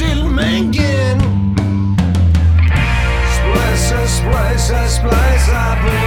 Bit til mengen Splæsa, splæsa, splæsa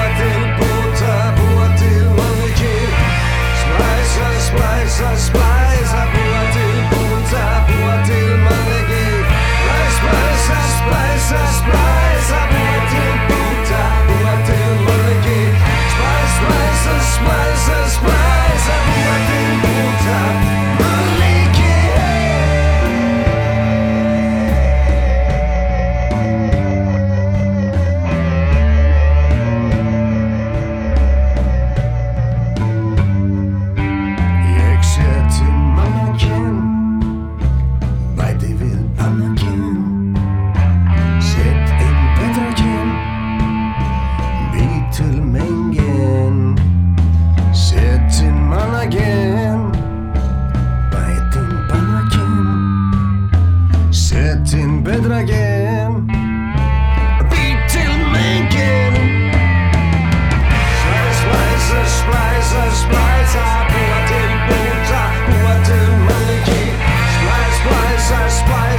Setting Bedragen Beetle Mankin Schleiße, Schleiße, Schleiße Über den Butter, über den Mannequin Schleiß, Schleiße, Schleiße